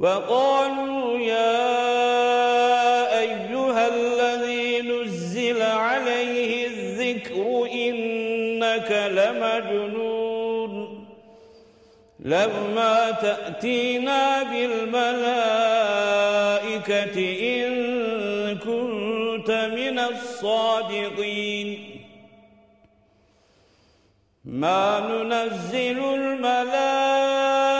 وقالوا يا أيها الذي نزل عليه الذكر إنك لمجنون. لما تأتينا بالملائكة إن كنت من الصادقين. ما ننزل الملائكة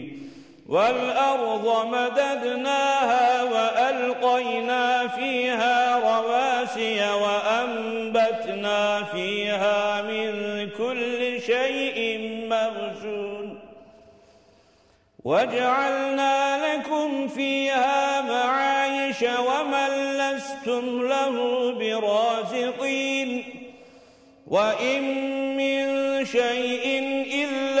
والأرض مددناها وألقينا فيها رواسي وأنبتنا فيها من كل شيء مغزون وجعلنا لكم فيها معايش ومن لستم له برازقين وإن من شيء إلا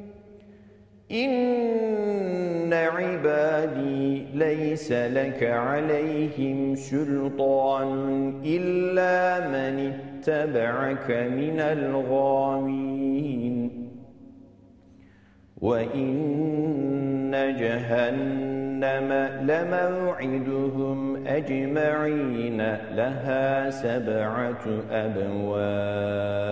إن عبادي ليس لك عليهم سلطان إلا من اتبعك من الغاوين وإن جهنم لموعدهم أجمعين لها سبعة أبواب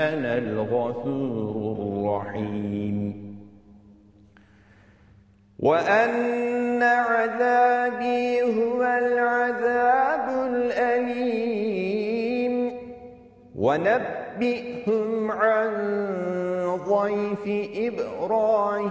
أنا الغفور الرحيم. وأن عذابي هو العذاب الأليم. ونبئهم عن ضيف إبراهيم.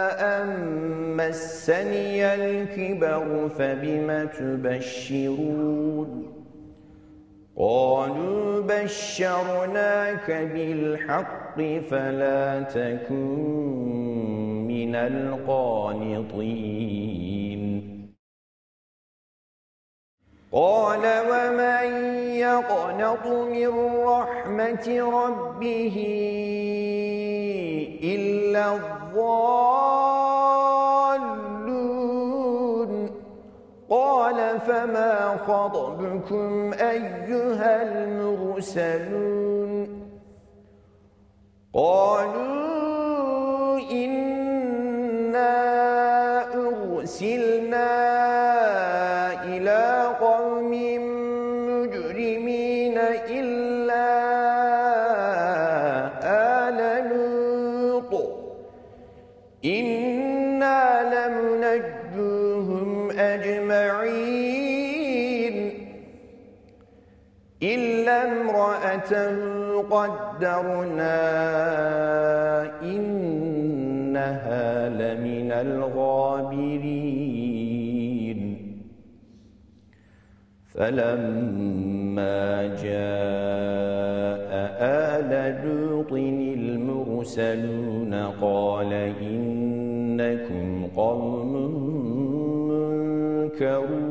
مسني الكبر فبم تبشرون قالوا بشرناك بالحق فلا تكن من القانطين. قال ومن يقنط من رحمة ربه إلا الضالون قال فما خطبكم أيها المرسلون؟ قالوا إنا أرسلنا قدرنا إنها لمن الغابرين فلما جاء آل لوط المرسلون قال إنكم قوم منكرون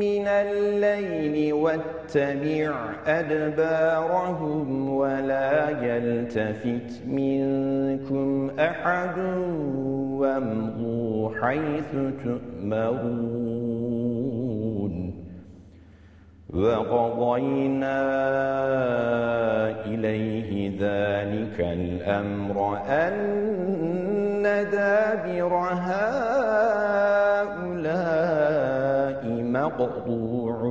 من الليل واتبع أدبارهم ولا يلتفت منكم أحد وامضوا حيث تؤمرون. وقضينا إليه ذلك الأمر أن دابر هؤلاء مقطوع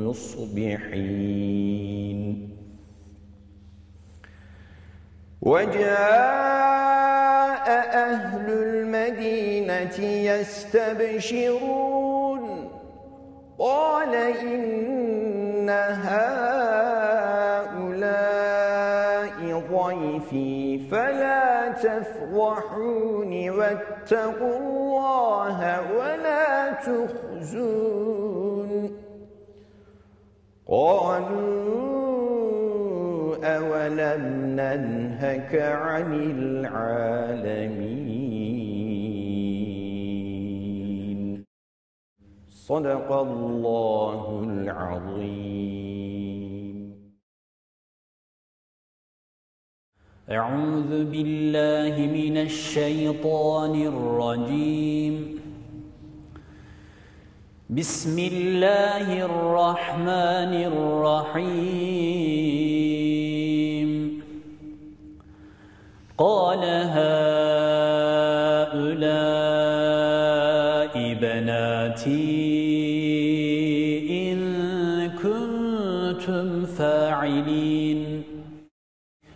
مصبحين. وجاء أهل المدينة يستبشرون. قال إن هؤلاء فلا تفضحون واتقوا الله ولا تخزون. قالوا أولم ننهك عن العالمين. صدق الله العظيم. أعوذ بالله من الشيطان الرجيم. بسم الله الرحمن الرحيم. قال هؤلاء بناتي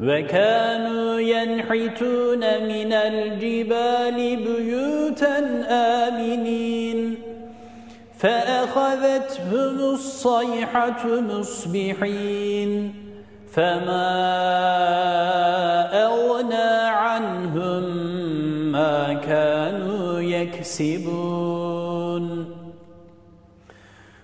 وكانوا ينحتون من الجبال بيوتا آمنين. فأخذتهم الصيحة مصبحين. فما أغنى عنهم ما كانوا يكسبون.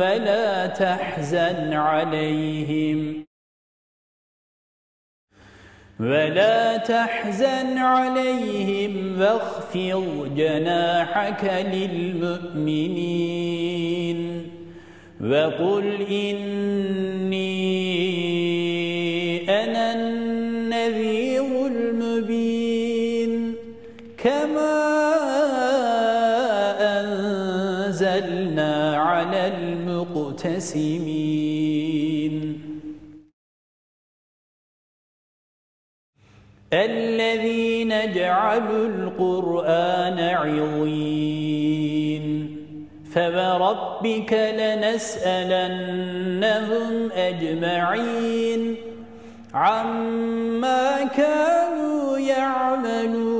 ولا تحزن عليهم. ولا تحزن عليهم واخفض جناحك للمؤمنين. وقل إني المقتسمين الذين جعلوا القرآن عظيم فوربك لنسألنهم أجمعين عما كانوا يعملون.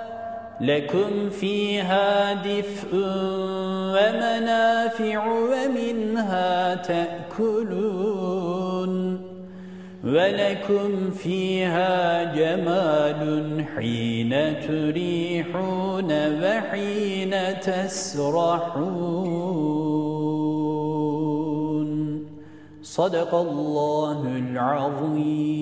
لكم فيها دفء ومنافع ومنها تأكلون ولكم فيها جمال حين تريحون وحين تسرحون. صدق الله العظيم.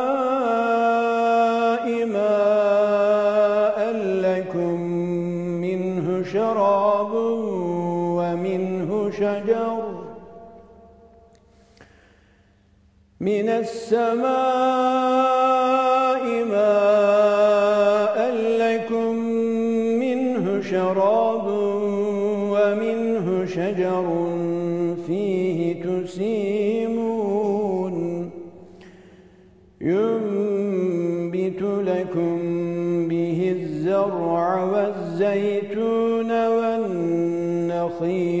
شجر من السماء ماء لكم منه شراب ومنه شجر فيه تسيمون ينبت لكم به الزرع والزيتون والنخيل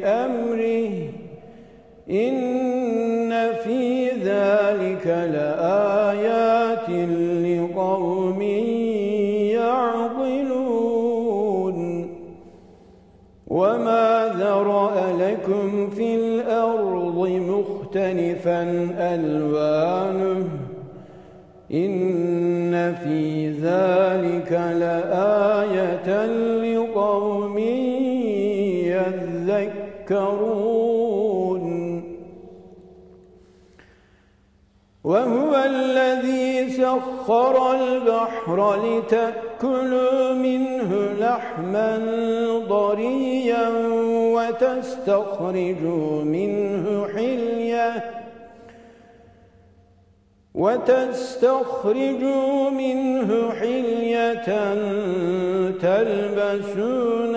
بأمره. إن في ذلك لآيات لقوم يعقلون. وما ذرأ لكم في الأرض مختلفا ألوانه. إن في ذلك لآية يذكرون. وهو الذي سخر البحر لتأكلوا منه لحما ضريا وتستخرجوا منه حليه وتستخرجوا منه حلية تلبسونها.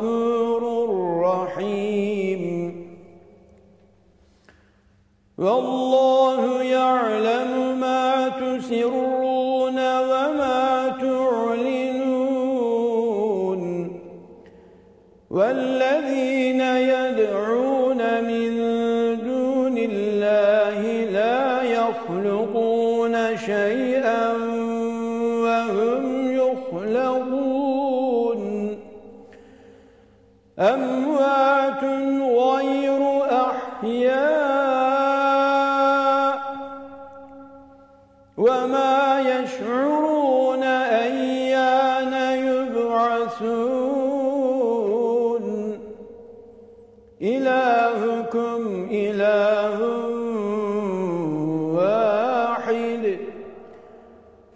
لغفور رحيم. والله يعلم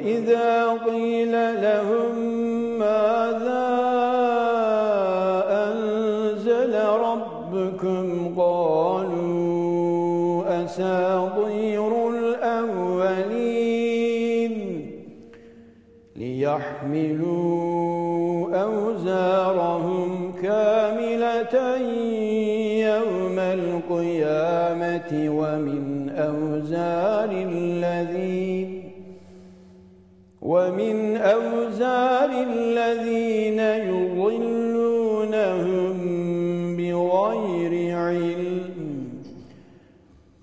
وإذا قيل لهم ماذا أنزل ربكم قالوا أساطير الأولين ليحملوا أوزارهم كاملة يوم القيامة ومن أوزار ومن أوزار الذين يضلونهم بغير علم.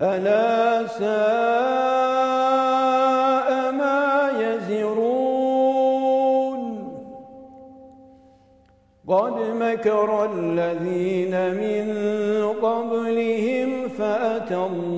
ألا ساء ما يزرون. قد مكر الذين من قبلهم فأتى الله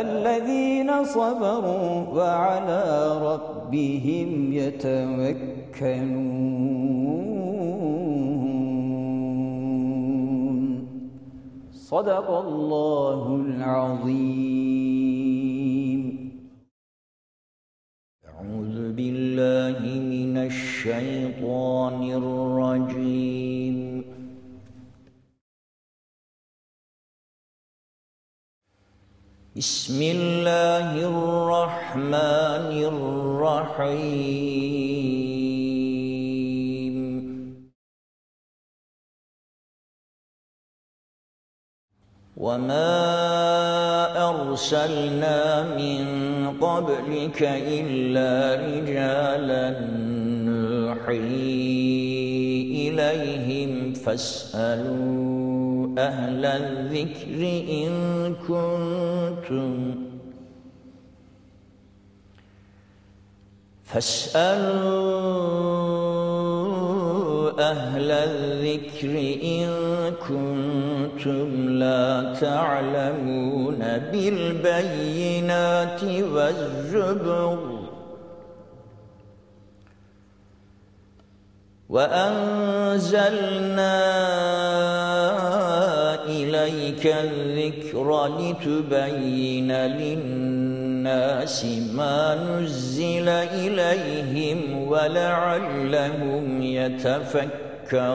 الذين صبروا وعلى ربهم يتوكلون. صدق الله العظيم. أعوذ بالله من الشيطان الرجيم. بسم الله الرحمن الرحيم. وما أرسلنا من قبلك إلا رجالا نوحي إليهم فاسألوا أهل الذكر إن كنتم. فاسألوا أهل الذكر إن كنتم لا تعلمون بالبينات والزبر. وأنزلنا إليك الذكر لتبين للناس ما نزل إليهم ولعلهم يتفكرون.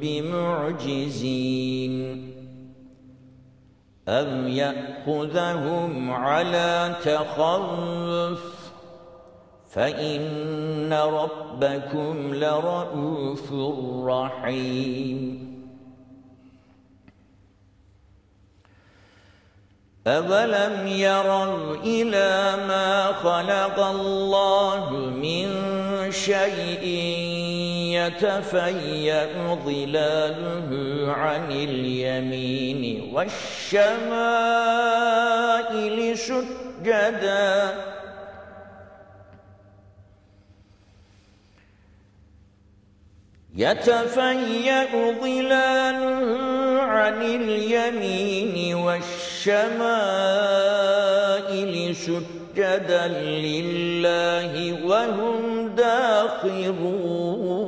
بمعجزين. أم يأخذهم على تخوف فإن ربكم لرؤوف رحيم. أولم يروا إلى ما خلق الله من شيء يتفيأ ظلاله عن اليمين والشمائل سجدا. يتفيأ ظلاله عن اليمين والشمائل سجدا لله وهم داخرون.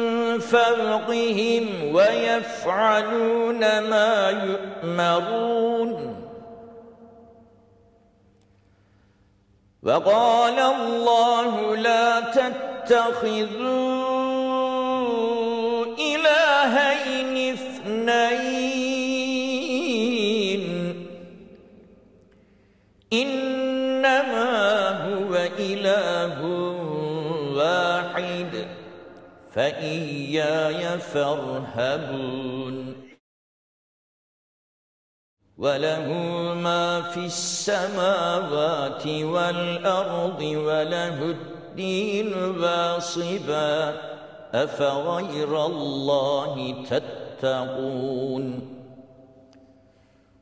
فوقهم ويفعلون ما يؤمرون. وقال الله لا تتخذوا إلهين فإياي فارهبون وله ما في السماوات والأرض وله الدين واصبا أفغير الله تتقون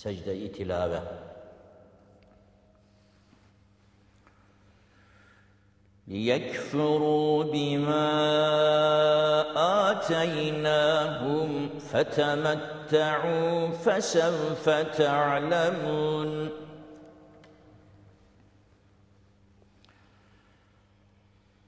secde-i tilave. ليكفروا بما آتيناهم فتمتعوا فسوف تعلمون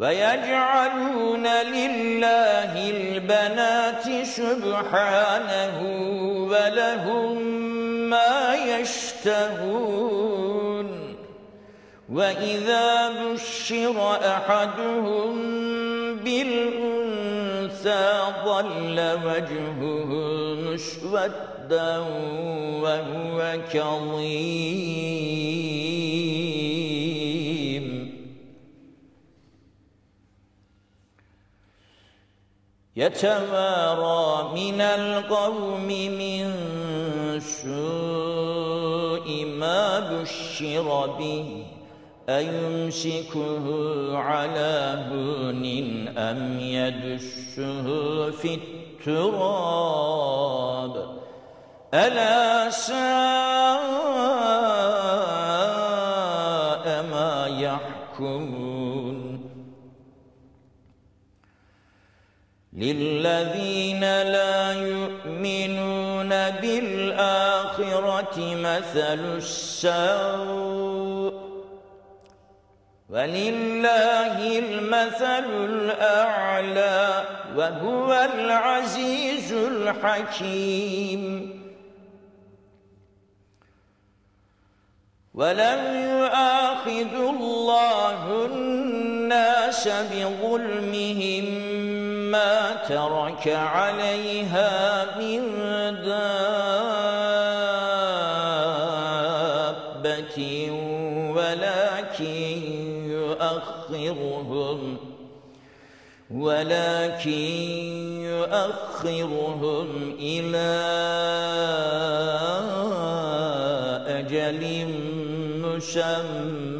ويجعلون لله البنات سبحانه ولهم ما يشتهون. وإذا بشر أحدهم بالأنثى ظل وجهه مسودا وهو كظيم. يتوارى من القوم من سوء ما بشر به أيمسكه على هون أم يدسه في التراب؟ ألا ساء للذين لا يؤمنون بالآخرة مثل السوء ولله المثل الأعلى وهو العزيز الحكيم. ولم يؤاخذ الله الناس بظلمهم ترك عليها من دابة ولكن يؤخرهم ولكن يؤخرهم إلى أجل مسمى.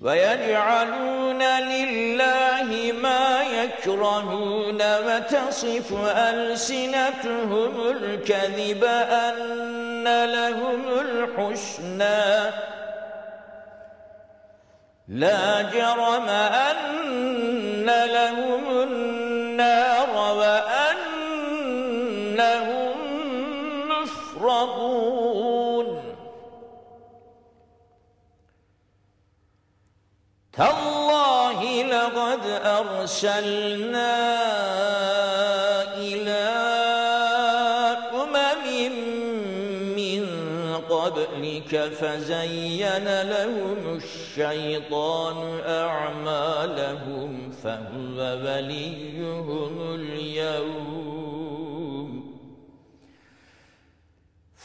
ويجعلون لله ما يكرهون وتصف ألسنتهم الكذب أن لهم الحسنى. لا جرم أن لهم النار تالله لقد أرسلنا إلى أمم من قبلك فزين لهم الشيطان أعمالهم فهو وليهم اليوم.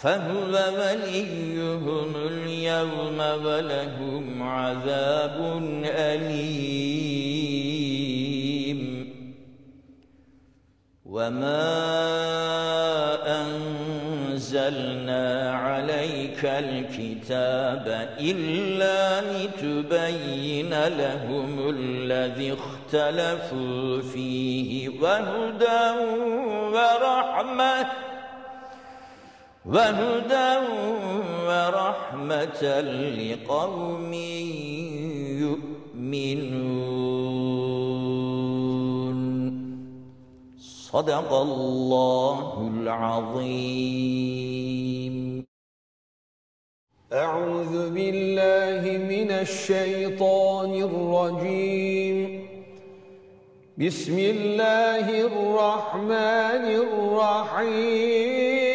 فهو وليهم اليوم ولهم عذاب أليم. وما أنزل أنزلنا عليك الكتاب إلا لتبين لهم الذي اختلفوا فيه وهدى ورحمة وهدى ورحمة لقوم يؤمنون. صدق الله العظيم. أعوذ بالله من الشيطان الرجيم. بسم الله الرحمن الرحيم.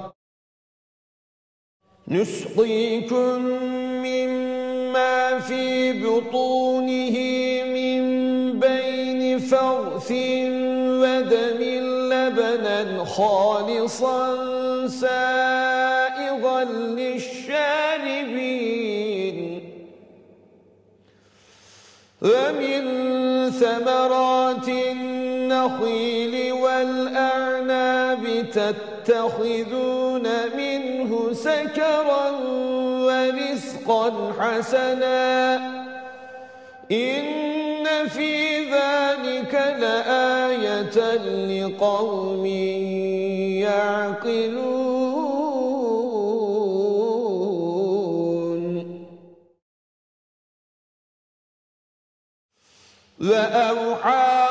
نسقيكم مما في بطونه من بين فرث ودم لبنا خالصا سائغا للشاربين. ومن ثمرات النخيل والأعناب تتخذون منه سكرا ورزقا حسنا. إن في ذلك لآية لقوم يعقلون. وأوحى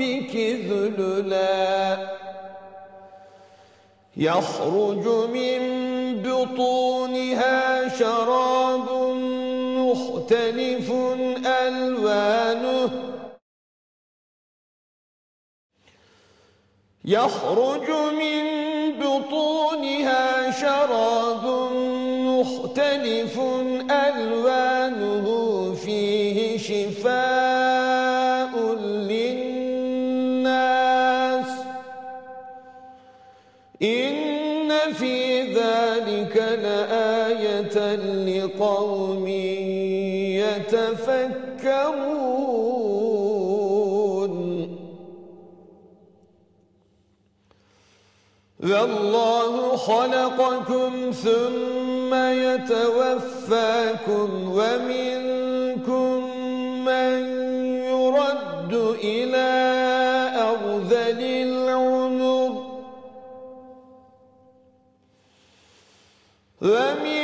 ذللا. يخرج من بطونها شراب مختلف ألوانه. يخرج من بطونها شراب مختلف والله خلقكم ثم يتوفاكم ومنكم من يرد إلى أرذل العمر ومنكم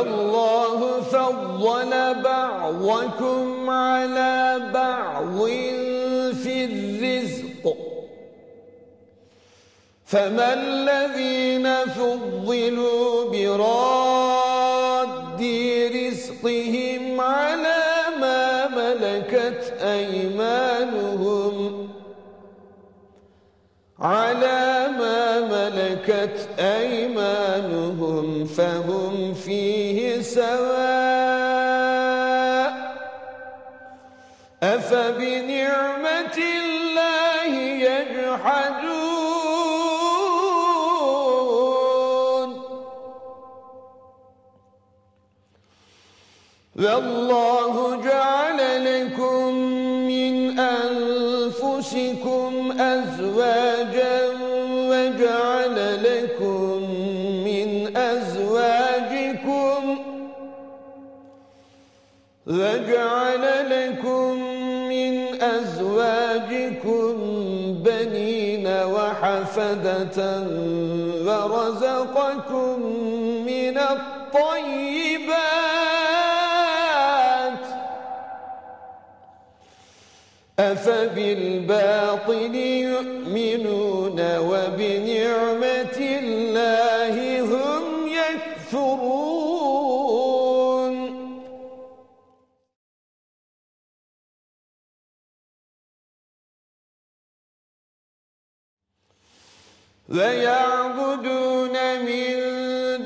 والله فضل بعضكم على بعض في الرزق. فما الذين فضلوا براد رزقهم على ما ملكت أيمانهم. على ما ملكت أيمانهم فهم فيه سواء أفبنعمة الله يجحدون؟ والله وحفدة ورزقكم من الطيبات. أفبالباطل يؤمنون. ويعبدون من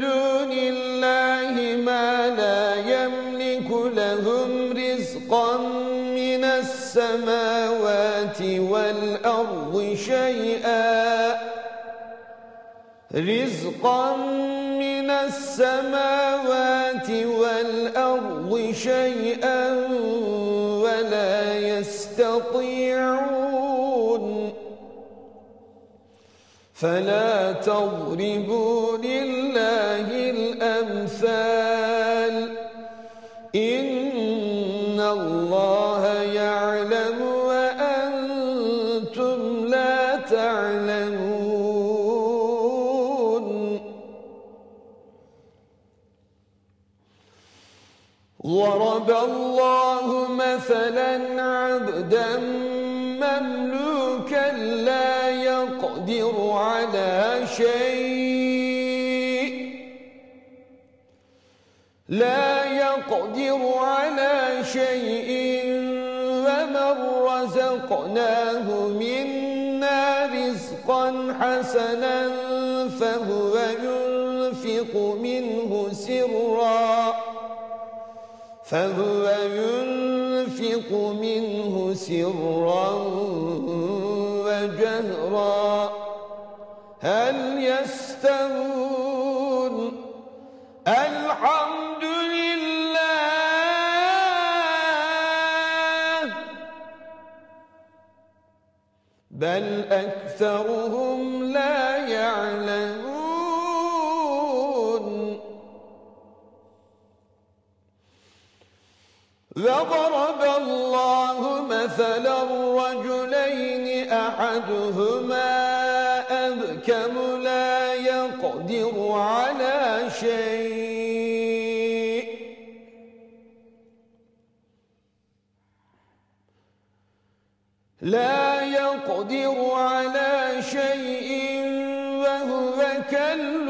دون الله ما لا يملك لهم رزقا من السماوات والأرض شيئا. رزقا من السماوات والأرض شيئا. فلا تضربوا لله الأمثال لا يقدر على شيء ومن رزقناه منا رزقا حسنا فهو ينفق منه سرا. فهو ينفق منه سرا وجهرا. هل يستوون؟ الحمد بل أكثرهم لا يعلمون. وضرب الله مثلا رجلين أحدهما أبكم لا يقدر على شيء. لا يقدر على شيء وهو كل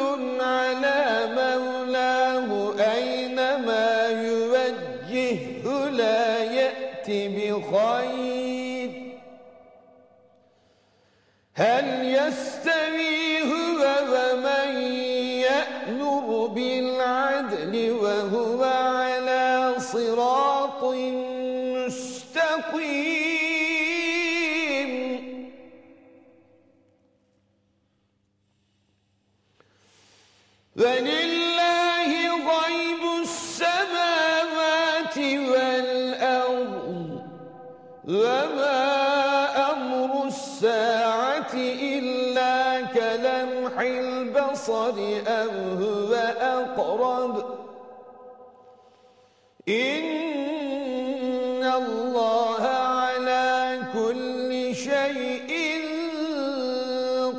إن الله على كل شيء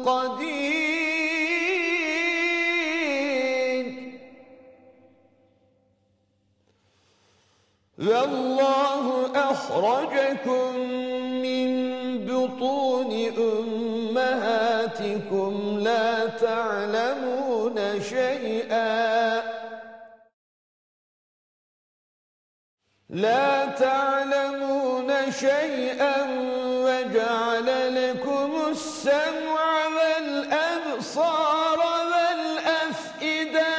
قدير. والله أخرجكم لا تعلمون شيئا وجعل لكم السمع والأبصار والأفئدة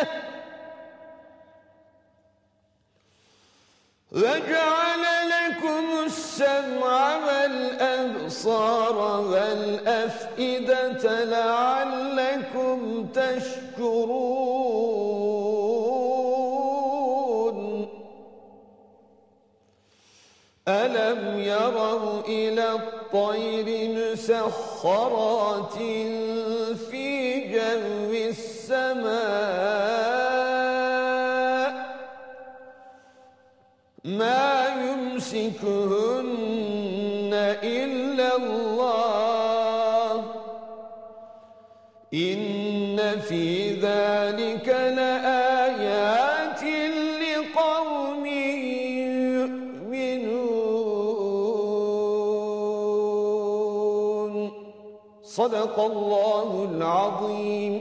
وجعل لكم السمع والأبصار والأفئدة لعلكم تشكرون. يروا إلى الطير مسخرات في جو السماء. ما يمسكهن صدق الله العظيم.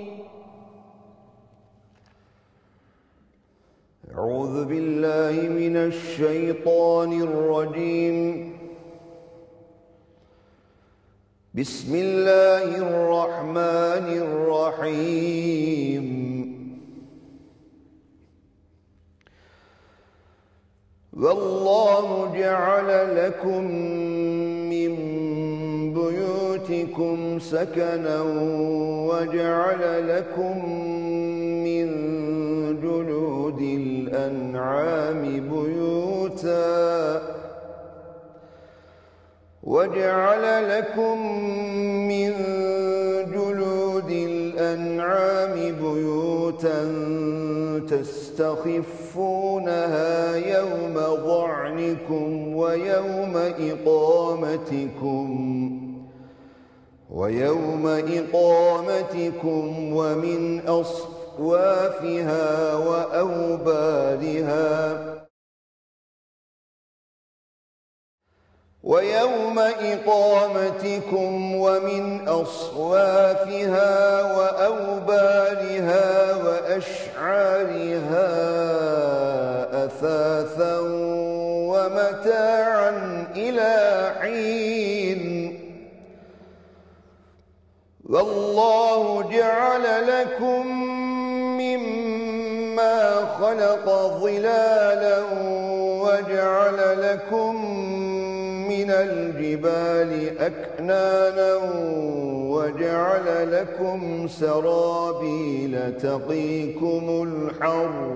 أعوذ بالله من الشيطان الرجيم. بسم الله الرحمن الرحيم. والله جعل لكم من بيوتكم سكنا وجعل لكم من جلود الأنعام بيوتا وجعل لكم من جلود الأنعام بيوتا تستخفونها يوم ظعنكم ويوم إقامتكم ويوم إقامتكم ومن أصوافها وأوبارها ويوم إقامتكم ومن أصوافها وأوبارها وأشعارها أثاثا ومتاعا إلى حين والله جعل لكم مما خلق ظلالا وجعل لكم من الجبال أكنانا وجعل لكم سرابيل تقيكم الحر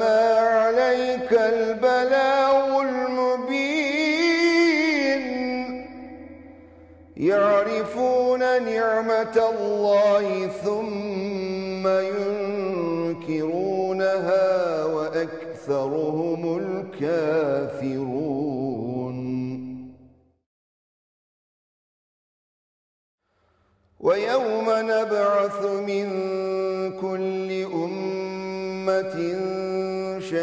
فإنما عليك البلاغ المبين يعرفون نعمة الله ثم ينكرونها وأكثرهم الكافرون ويوم نبعث من كل أمة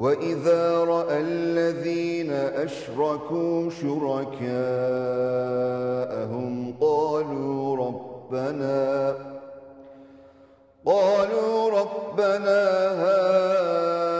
وإذا رأى الذين أشركوا شركاءهم قالوا ربنا قالوا ربنا هؤلاء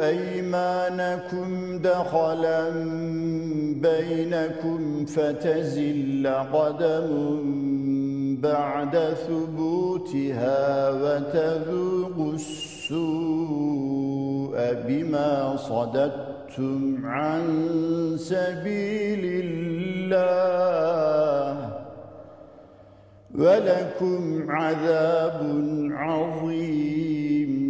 أيمانكم دخلا بينكم فتزل قدم بعد ثبوتها وتذوقوا السوء بما صددتم عن سبيل الله ولكم عذاب عظيم.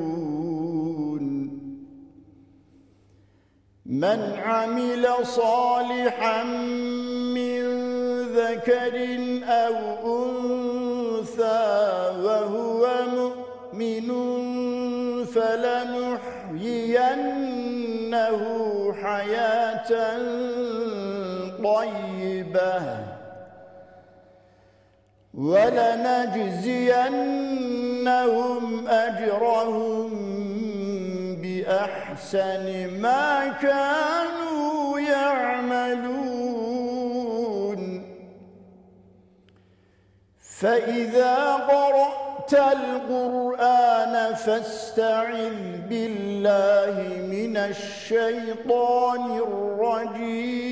من عمل صالحا من ذكر أو أنثى وهو مؤمن فلنحيينه حياة طيبة ولنجزينهم أجرهم بأحسن ما كانوا يعملون. فإذا قرأت القرآن فاستعذ بالله من الشيطان الرجيم.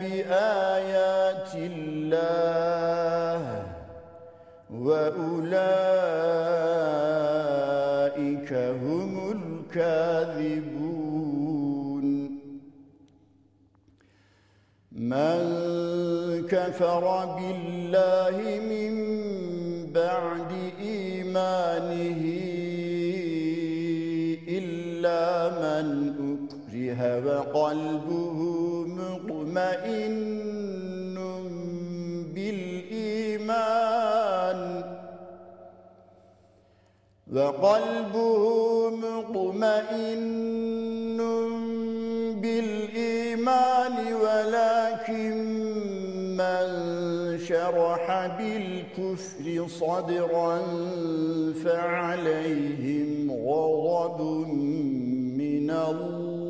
بآيات الله وأولئك هم الكاذبون. من كفر بالله من بعد إيمانه أكره وقلبه مطمئن بالإيمان. وقلبه مطمئن بالإيمان ولكن من شرح بالكفر صدرا فعليهم غضب من الله.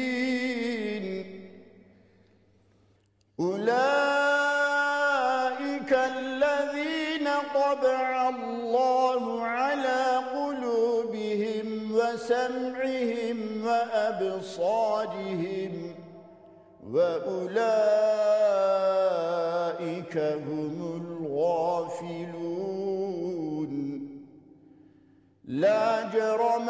أولئك الذين طبع الله على قلوبهم وسمعهم وأبصارهم وأولئك هم الغافلون. لا جرم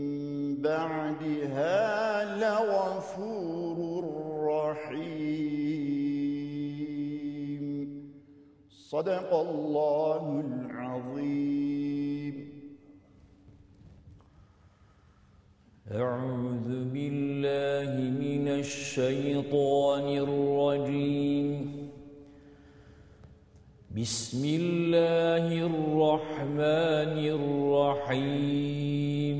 بعدها لغفور رحيم. صدق الله العظيم. أعوذ بالله من الشيطان الرجيم. بسم الله الرحمن الرحيم.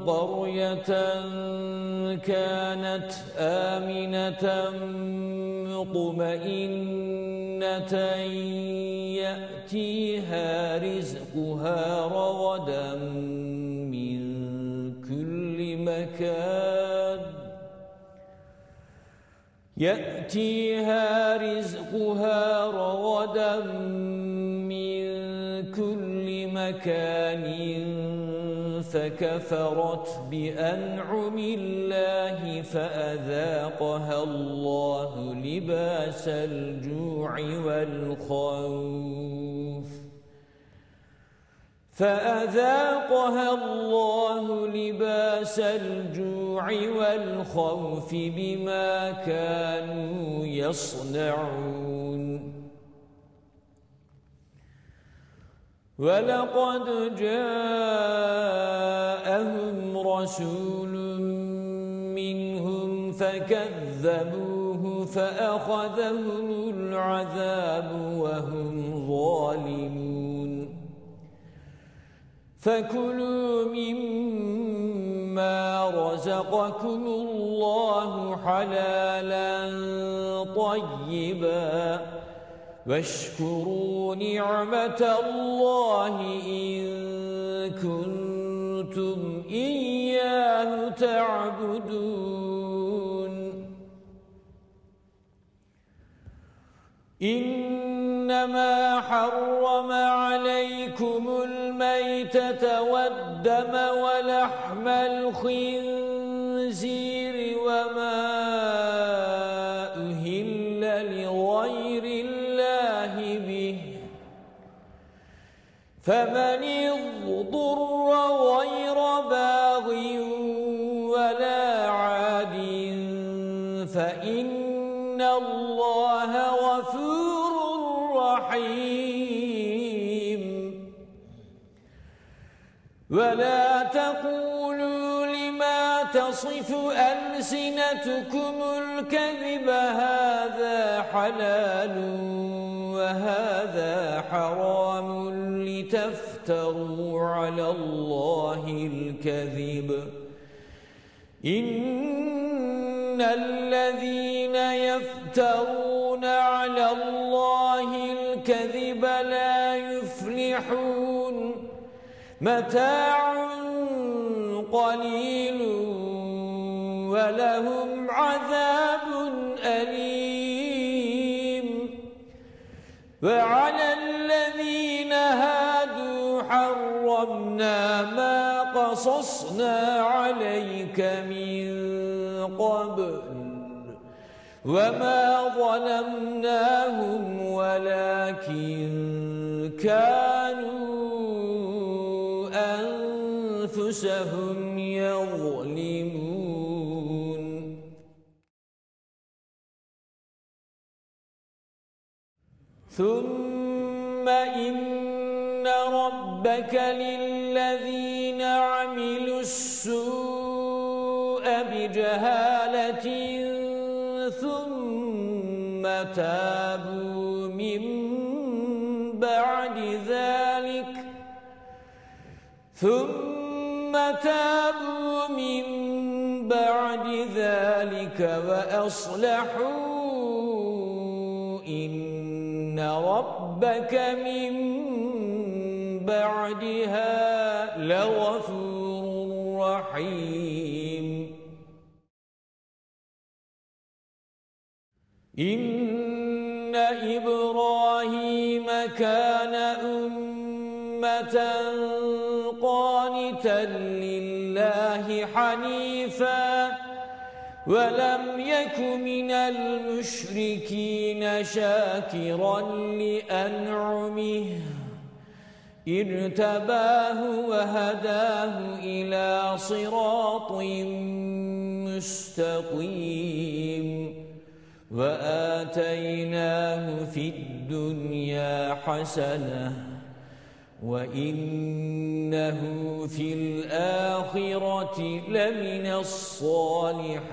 قرية كانت آمنة مطمئنة يأتيها رزقها رغدا من كل مكان. يأتيها رزقها رغدا من كل مكان. فكفرت بأنعم الله فأذاقها الله لباس الجوع والخوف. فأذاقها الله لباس الجوع والخوف بما كانوا يصنعون. ولقد جاءهم رسول منهم فكذبوه فأخذهم العذاب وهم ظالمون. فكلوا مما رزقكم الله حلالا طيبا. واشكروا نعمة الله إن كنتم إياه تعبدون. إنما حرم عليكم الميتة والدم ولحم الخنزير وما فمن اضطر غير باغ ولا عاد فإن الله غفور رحيم. ولا تقولوا لما تصف ألسنتكم الكذب هذا حلال وهذا حرام. لتفتروا على الله الكذب. إن الذين يفترون على الله الكذب لا يفلحون. متاع قليل ولهم عذاب أليم. وعلى حرمنا ما قصصنا عليك من قبل وما ظلمناهم ولكن كانوا أنفسهم يظلمون. ثم إن ربك للذين عملوا السوء بجهالة ثم تابوا من بعد ذلك ثم تابوا من بعد ذلك وأصلحوا إن ربك من بعدها لغفور رحيم. إن إبراهيم كان أمة قانتا لله حنيفا ولم يك من المشركين شاكرا لأنعمه. ارتباه وهداه إلى صراط مستقيم وآتيناه في الدنيا حسنة وإنه في الآخرة لمن الصالحين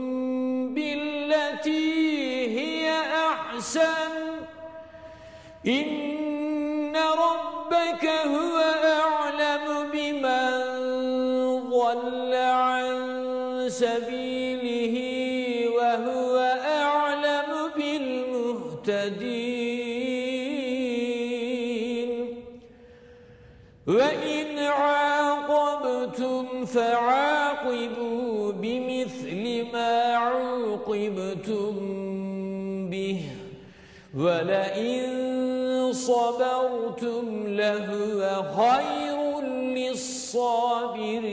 أحسن. إن ربك هو أعلم بمن ضل عن سبيله وهو أعلم بالمهتدين. وإن عاقبتم فعاقبوا بمثل ما عوقبتم به. ولئن صبرتم لهو خير للصابرين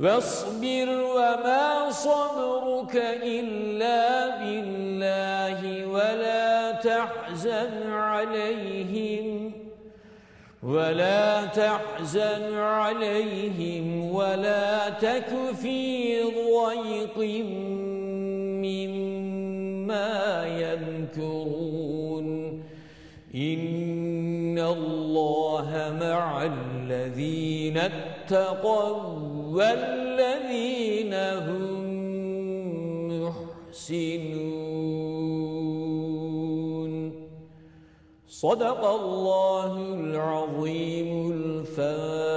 واصبر وما صبرك إلا بالله ولا تحزن عليهم ولا تحزن عليهم ولا تك في ضيق مما يذكرون إن الله مع الذين اتقوا والذين هم محسنون. صدق الله العظيم الفاتحة.